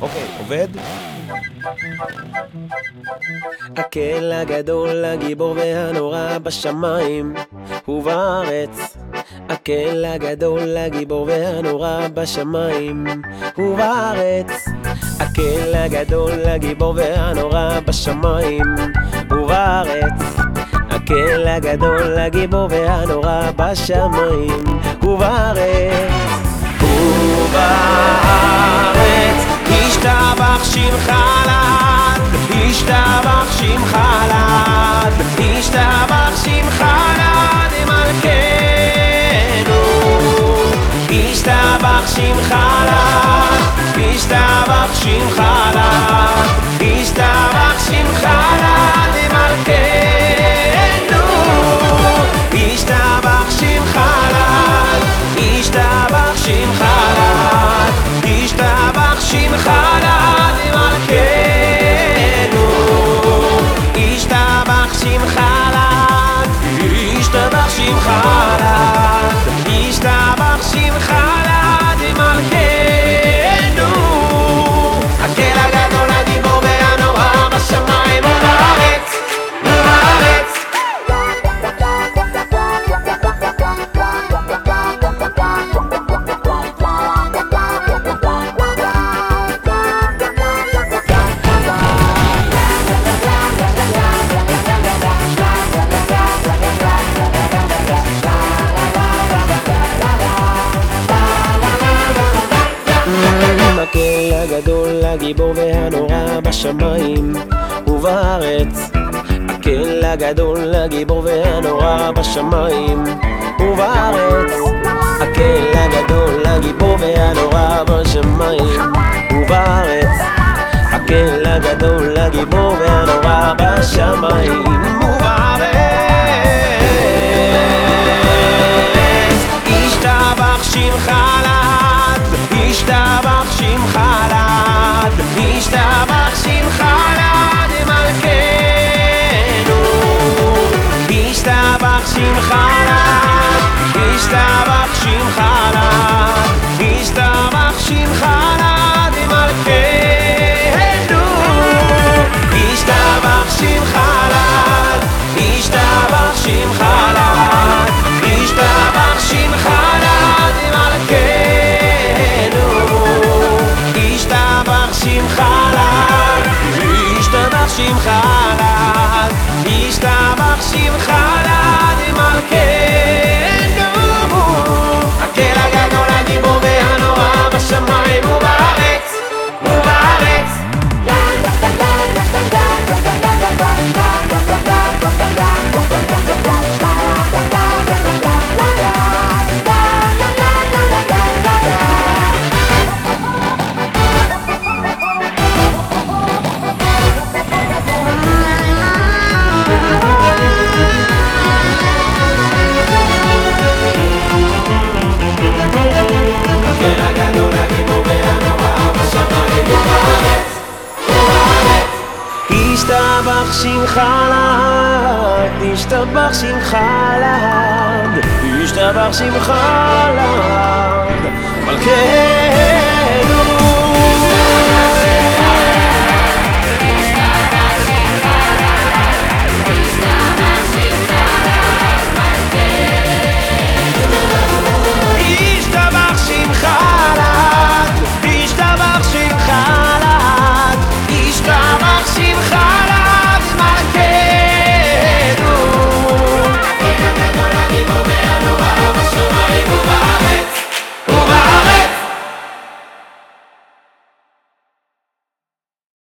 אוקיי, עובד? הקל הגדול, הגיבור והנורא בשמיים ובארץ. הקל הגדול, הגיבור והנורא בשמיים ובארץ. הקל הגדול, הגיבור והנורא בשמיים ובארץ. הקל הגדול, הגיבור והנורא בשמיים ובארץ. ובארץ ישתבח שמך לעד, ישתבח שמך לעד, ישתבח שמך לעד מלכנו. ישתבח שמך לעד, ישתבח שמך לעד, המקל הגדול, הגיבור והנורא בשמיים ובארץ. הקל הגדול, הגיבור והנורא בשמיים ובארץ. הקל הגדול, הגיבור והנורא בשמיים ובארץ. הקל הגדול, הגיבור והנורא בשמיים ובארץ. שמך ישתבח שמך לעד, ישתבח שמך לעד מלכנו. ישתבח שמך לעד, ישתבח שמך לעד, ישתבח שמך שמחה רק, ישתבח שמחה ישתבח שמך לעד, ישתבח שמך לעד, ישתבח שמך לעד, מלכנו.